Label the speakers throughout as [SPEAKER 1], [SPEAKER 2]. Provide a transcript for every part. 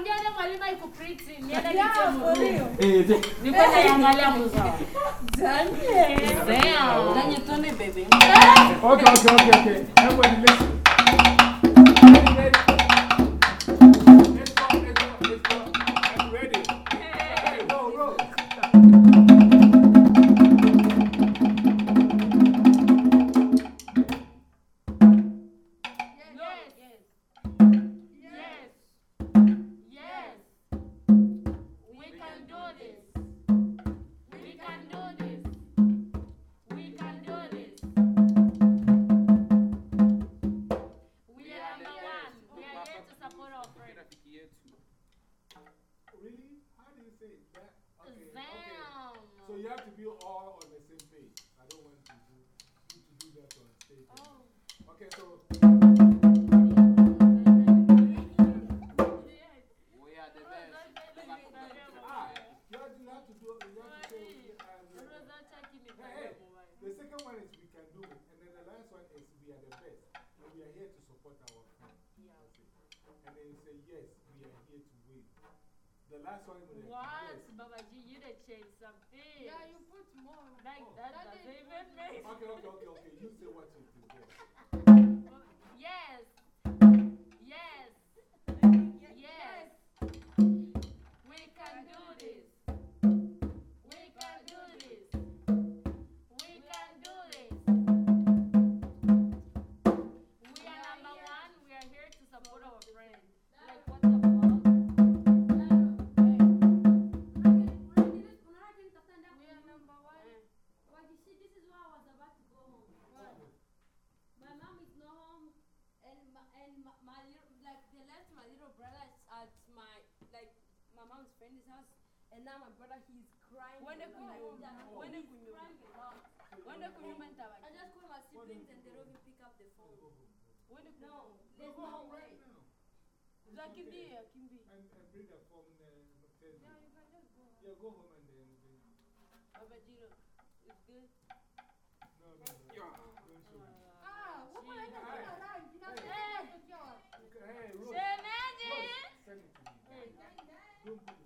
[SPEAKER 1] Nakwambia
[SPEAKER 2] eh,
[SPEAKER 3] eh, eh.
[SPEAKER 2] Okay, okay, okay, okay.
[SPEAKER 4] Hebu endelea. friend's
[SPEAKER 5] house, and now my brother he's crying.
[SPEAKER 3] When they come
[SPEAKER 5] home,
[SPEAKER 3] when they
[SPEAKER 5] come home,
[SPEAKER 3] when they come home,
[SPEAKER 5] I just call my siblings and they don't even pick up the phone.
[SPEAKER 3] When they
[SPEAKER 5] come
[SPEAKER 2] home,
[SPEAKER 5] there's no way.
[SPEAKER 3] Zakindi,
[SPEAKER 2] And bring the phone. Uh,
[SPEAKER 5] yeah, you can just go.
[SPEAKER 2] Yeah, go home and then.
[SPEAKER 3] Babajiro, it's good.
[SPEAKER 2] No, no, no. Yeah. Oh, oh, oh,
[SPEAKER 5] ah, what I. You know,
[SPEAKER 4] hey.
[SPEAKER 2] Hey, Rose. Hey. Don't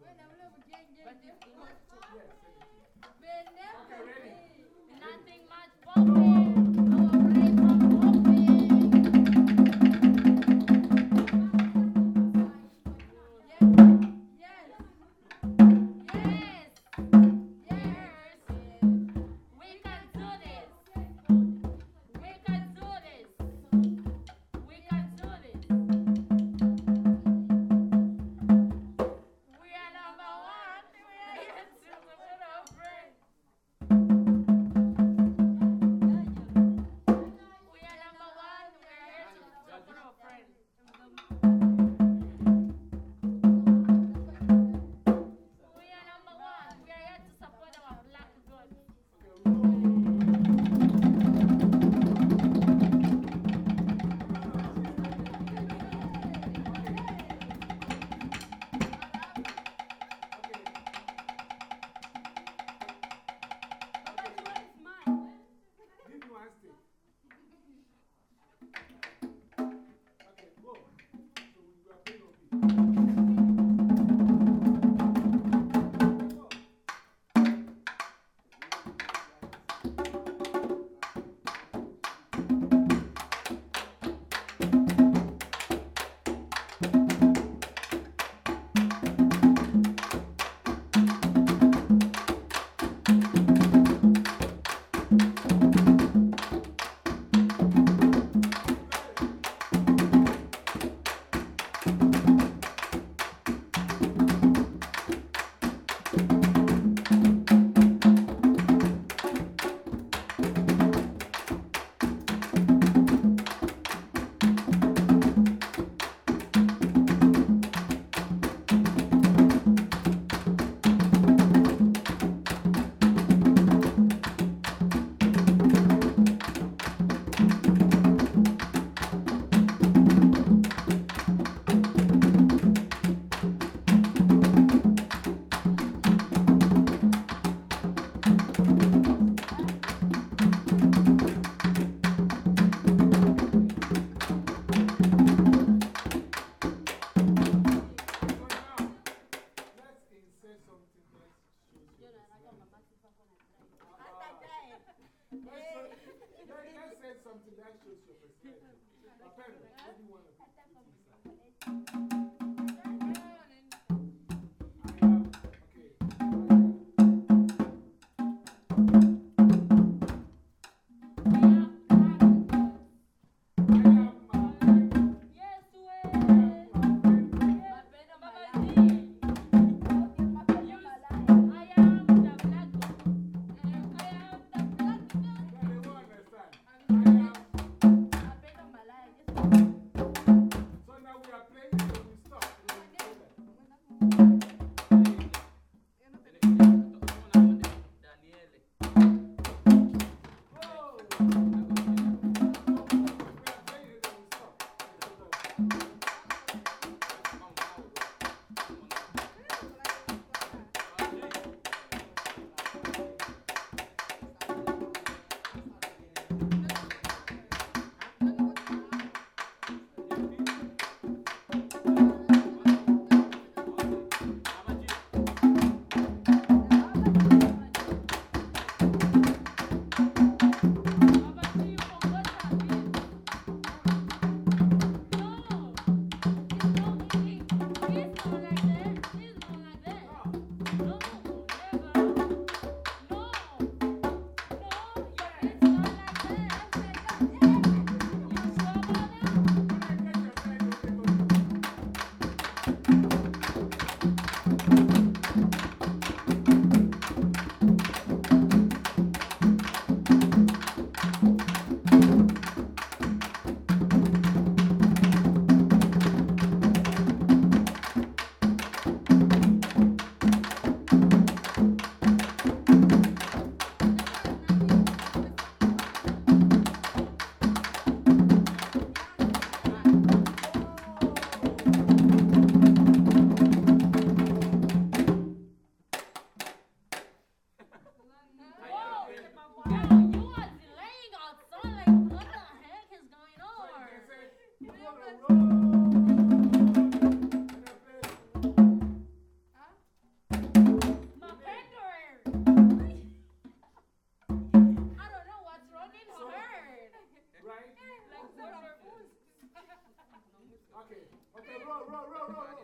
[SPEAKER 2] roll, roll, roll, roll.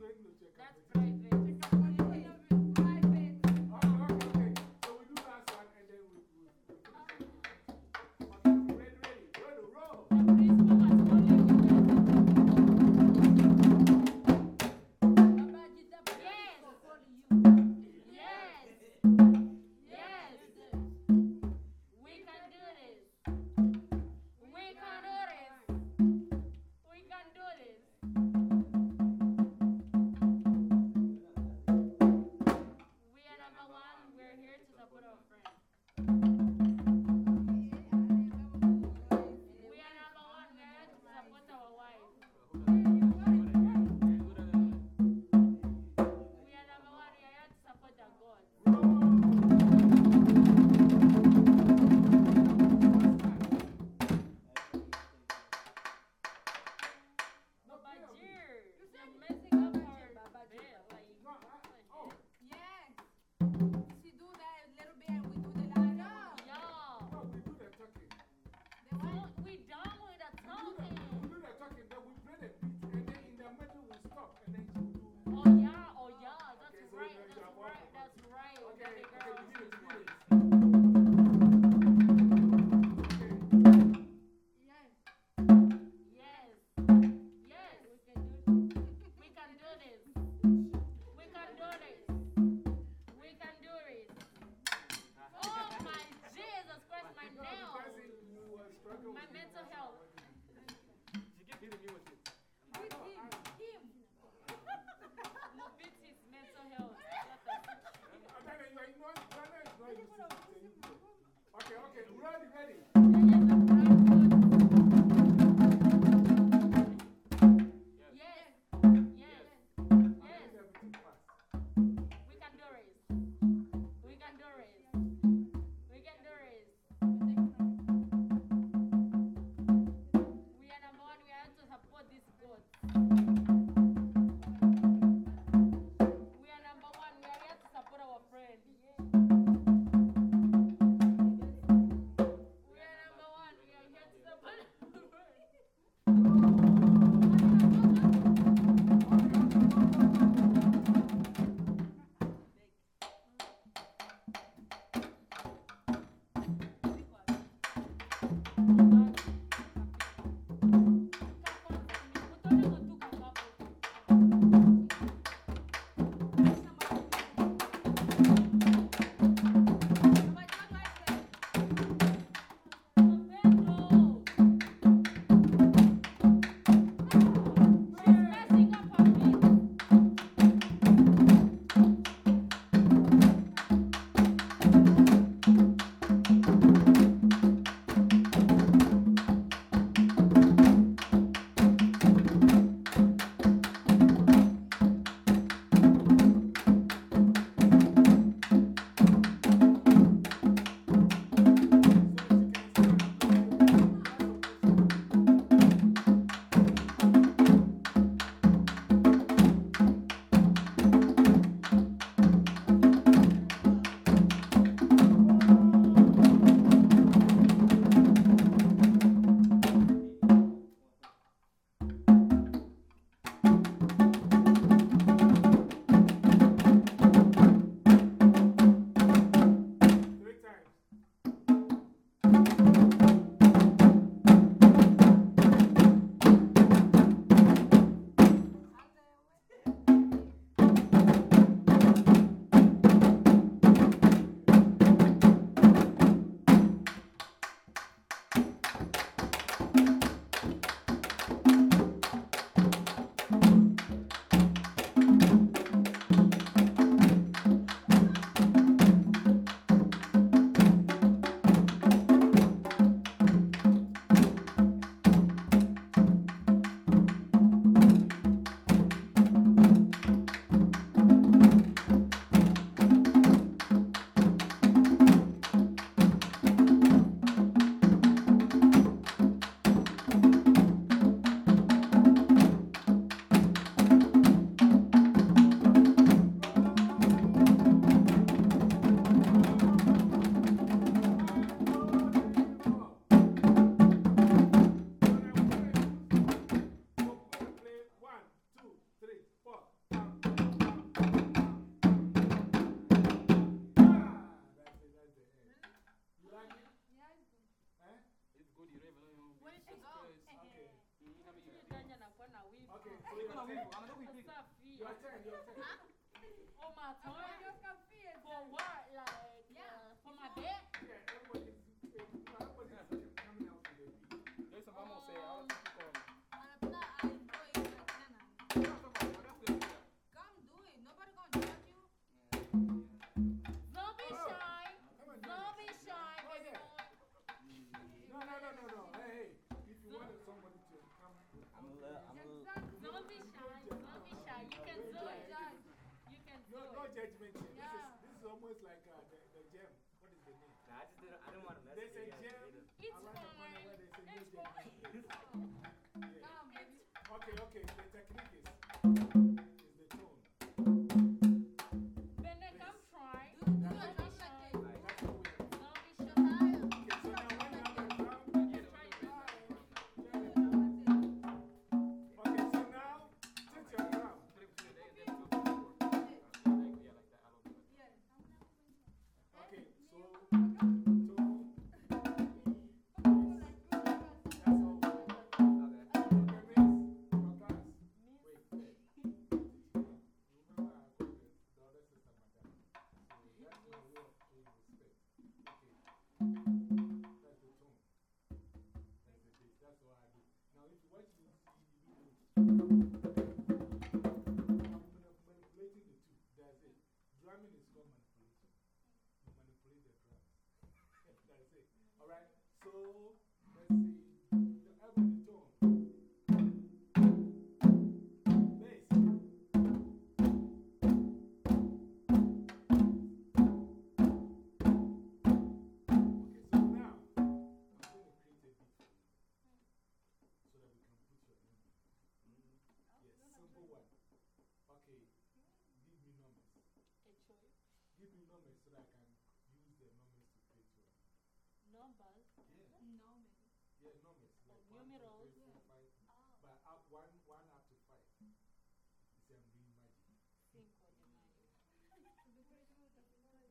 [SPEAKER 2] Going to check
[SPEAKER 4] That's
[SPEAKER 2] out.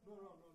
[SPEAKER 2] No, no, no,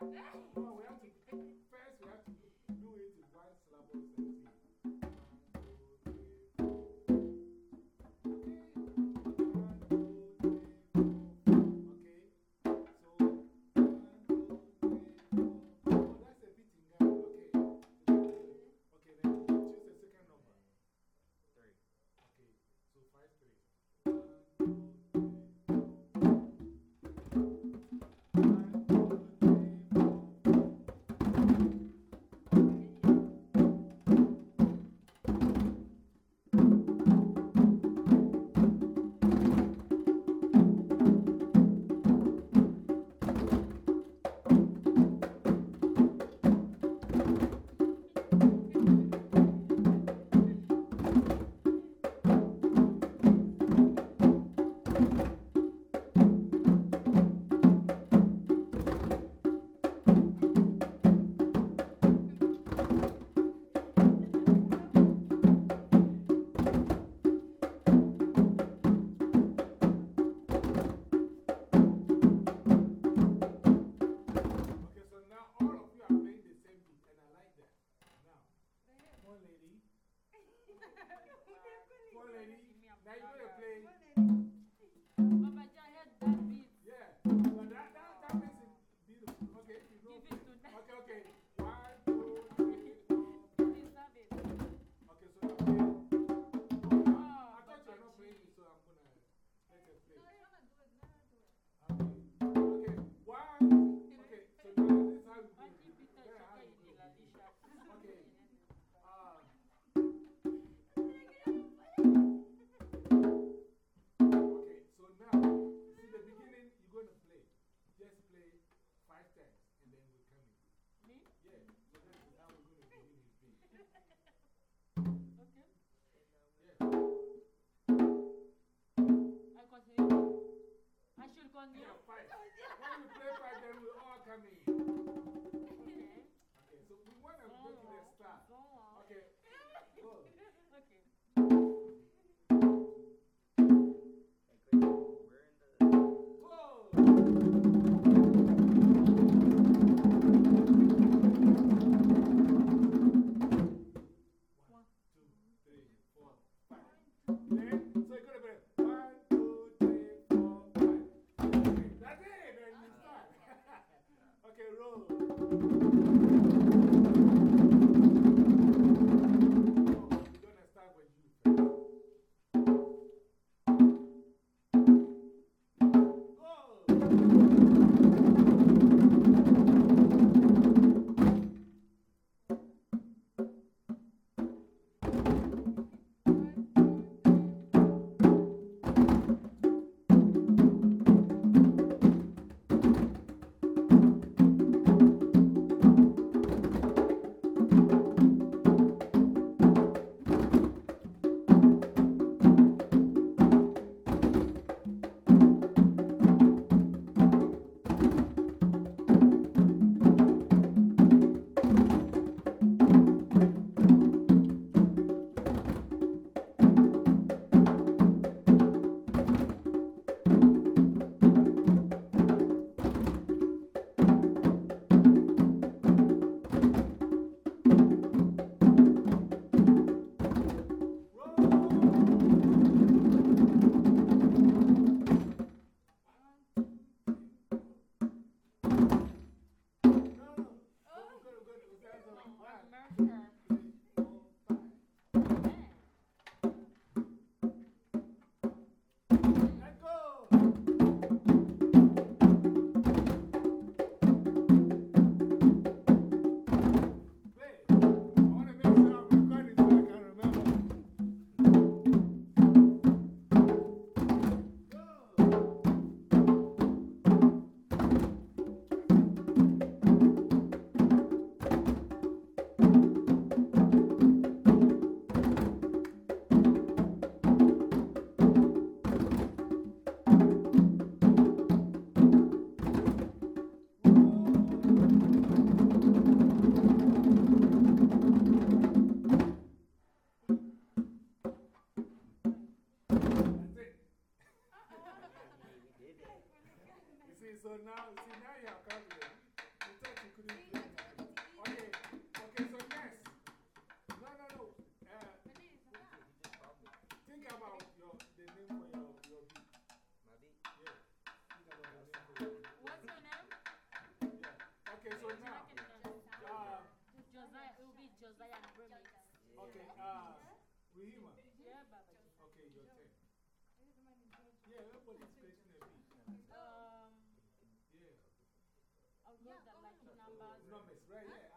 [SPEAKER 2] Hey! so now Right, yeah.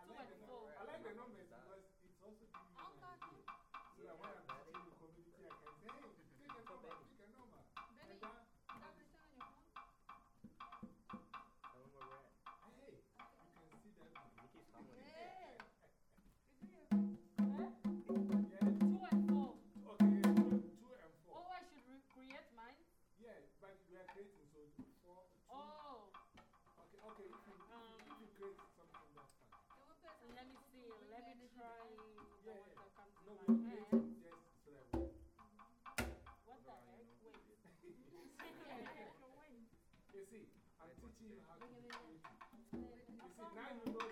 [SPEAKER 2] What the heck?
[SPEAKER 1] You see, I'm teaching you how to do it. You see, now you know.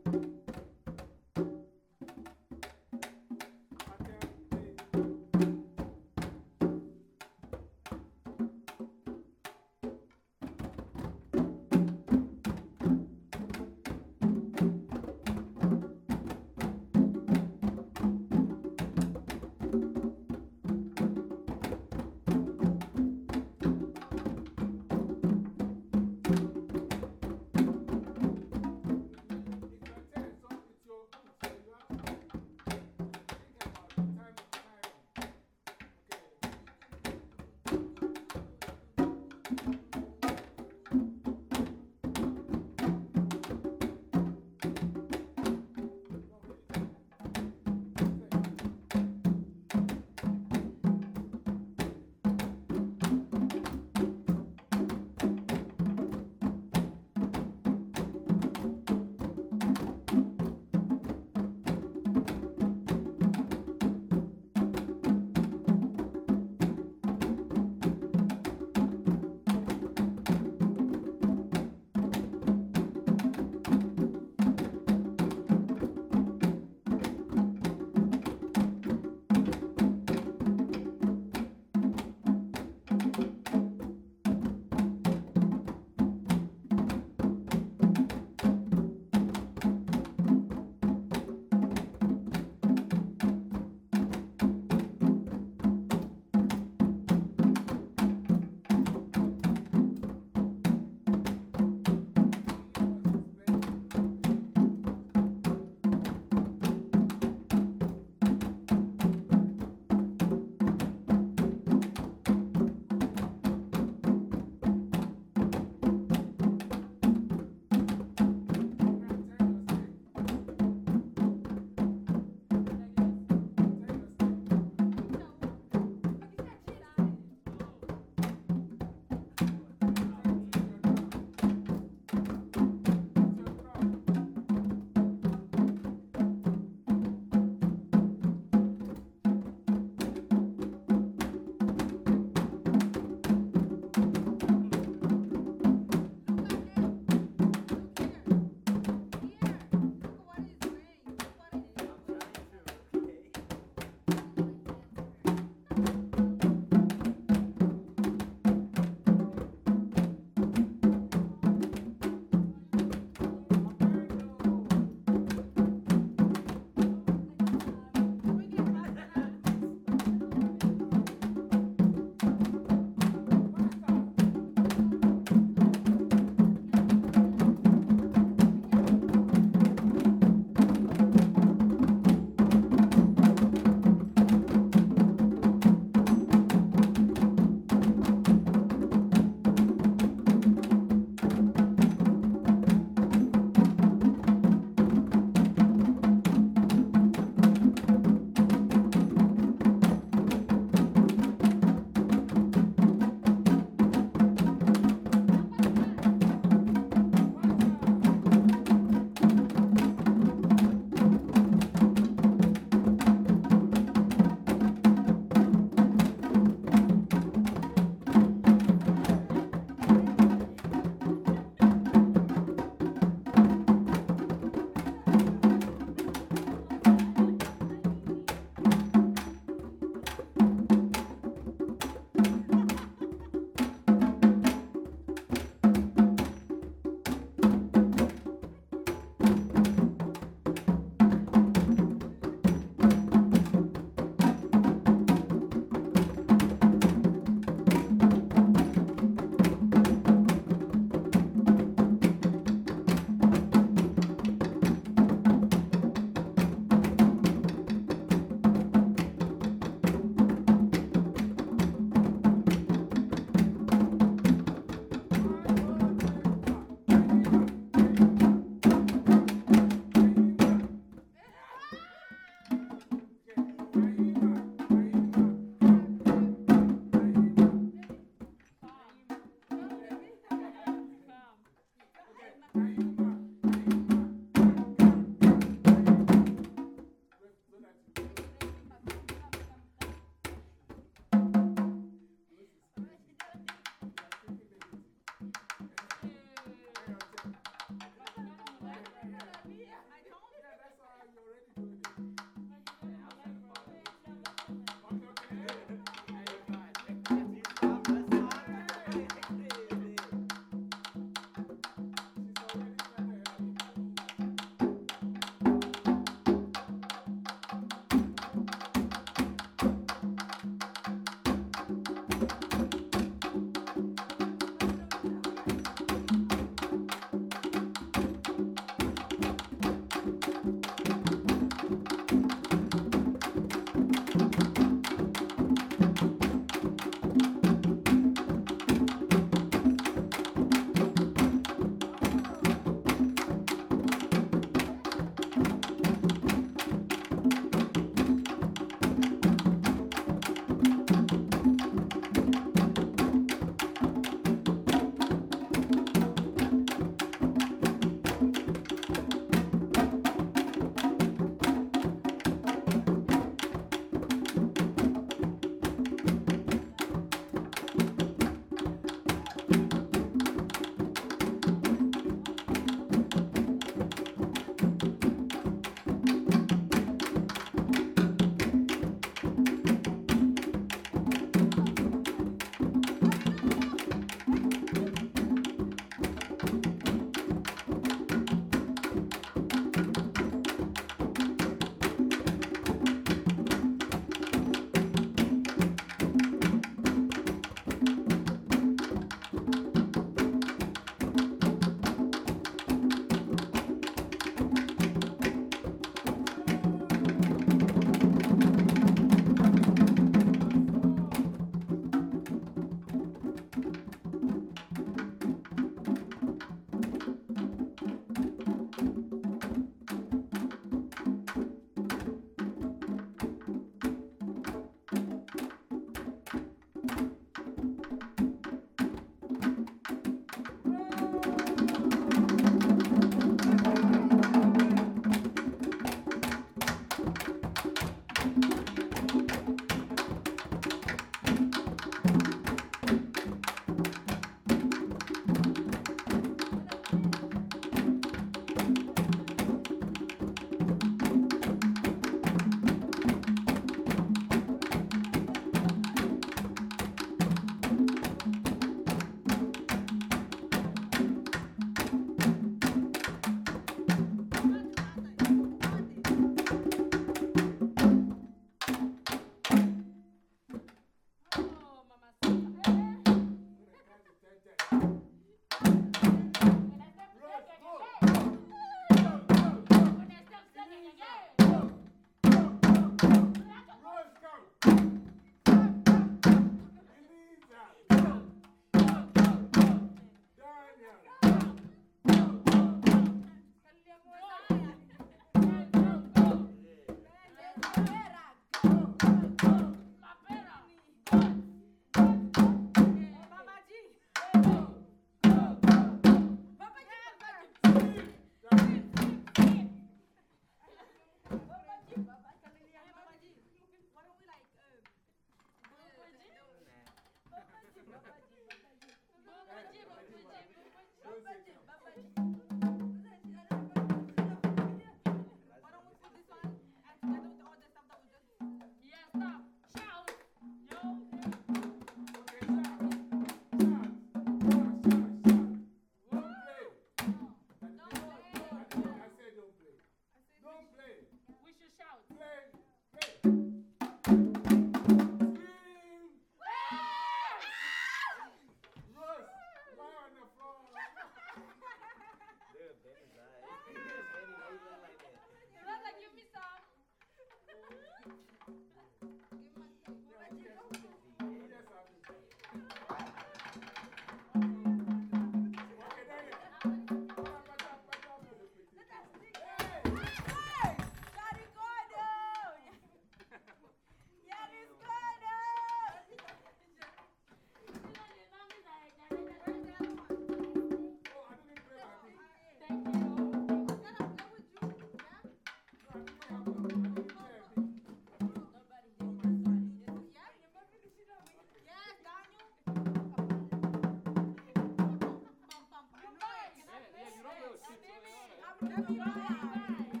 [SPEAKER 1] Everybody.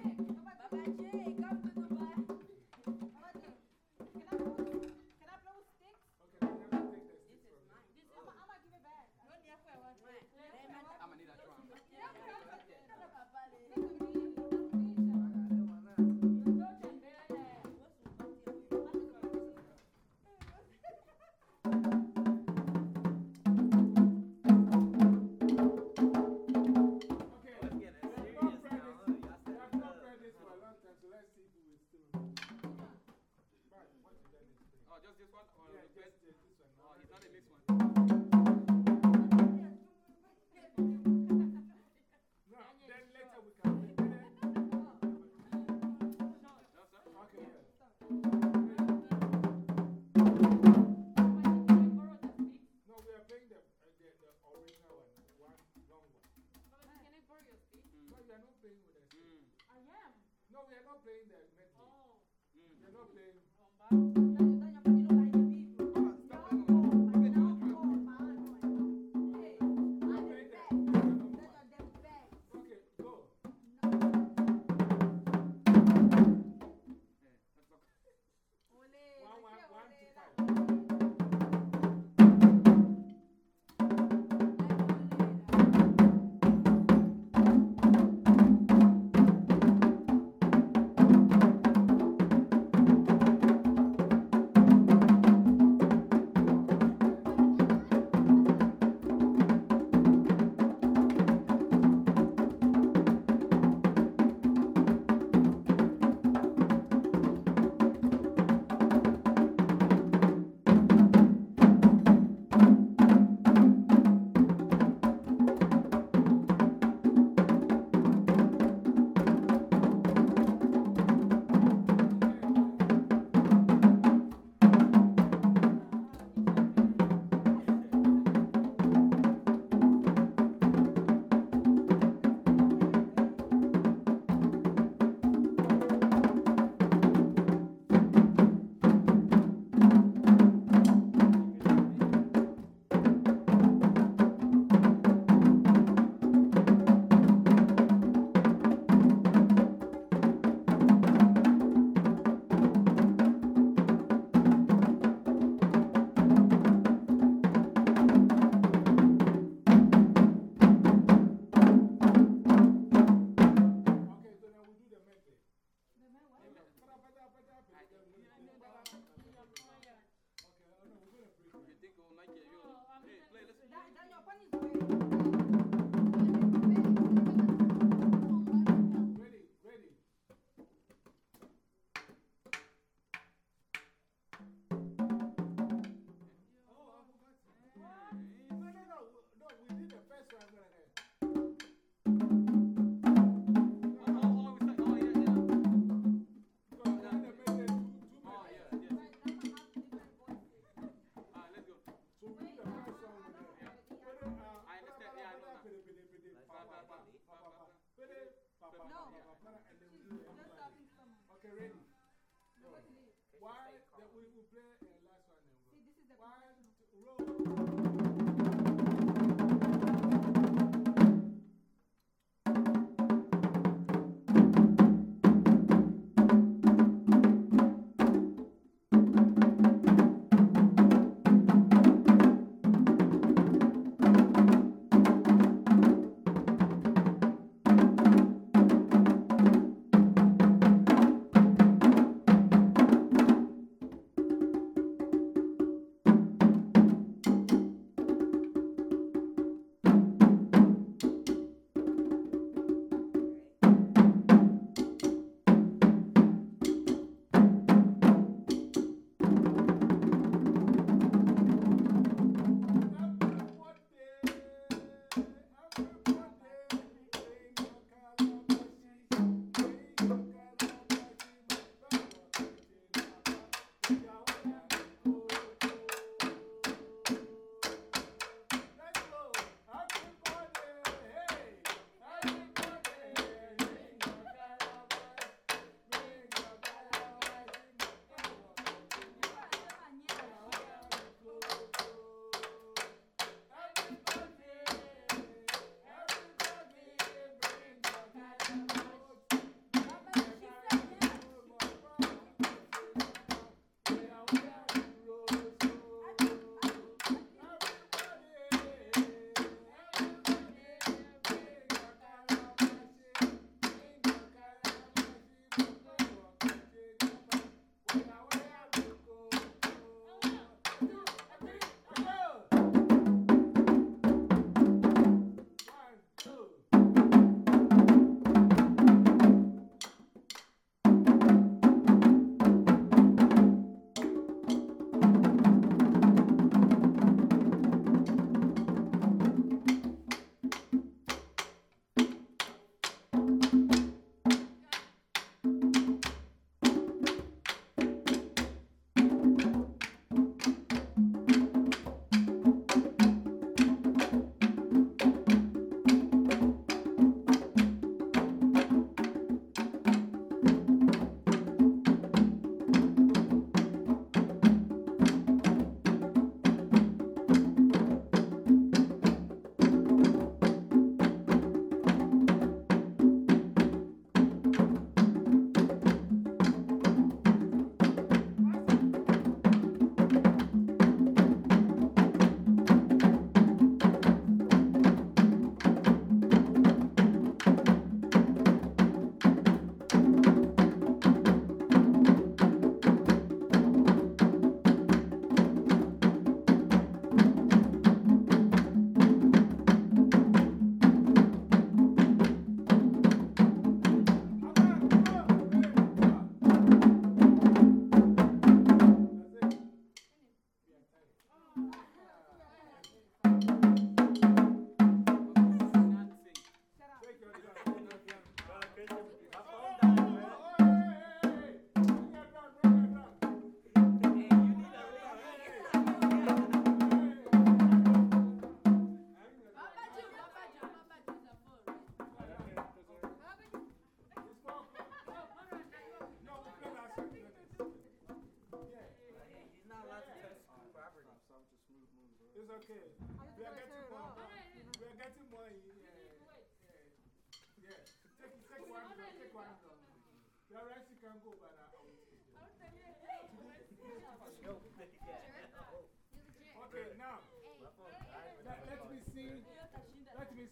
[SPEAKER 6] not playing with. Mm.
[SPEAKER 2] I am. No, we are not playing the
[SPEAKER 7] medley. Oh. Mm.
[SPEAKER 2] We are not playing.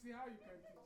[SPEAKER 1] Let me
[SPEAKER 7] see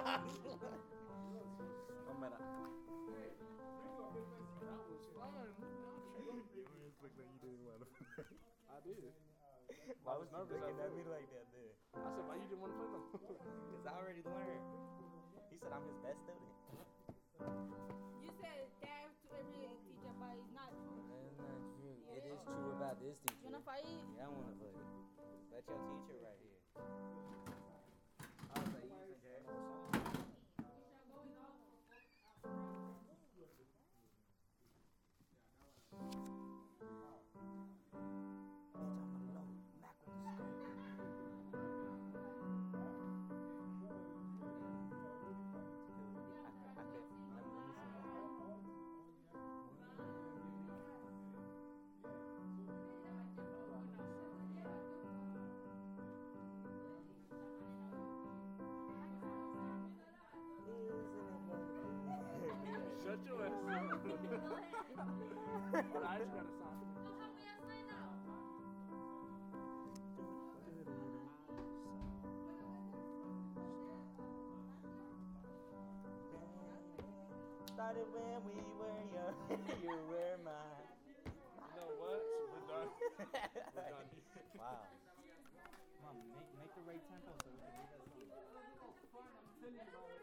[SPEAKER 7] Gonna.
[SPEAKER 8] I did.
[SPEAKER 7] Why was you
[SPEAKER 8] nervous
[SPEAKER 7] looking
[SPEAKER 8] at
[SPEAKER 7] me like that, dude?
[SPEAKER 8] I said, why you didn't want to play no?
[SPEAKER 7] Because I already learned. He said I'm his best student.
[SPEAKER 1] You said that to every teacher, but it's not true.
[SPEAKER 9] That's not true. It is true about this
[SPEAKER 1] You
[SPEAKER 9] teacher.
[SPEAKER 1] wanna fight?
[SPEAKER 7] Yeah, I want to play. That's your teacher
[SPEAKER 8] Shut your ass up. But I just got.
[SPEAKER 7] Started when we were young, you were mine.
[SPEAKER 8] You know what? We're done. We're done.
[SPEAKER 7] Wow. Mom, make, make the right tempo so we can do that song.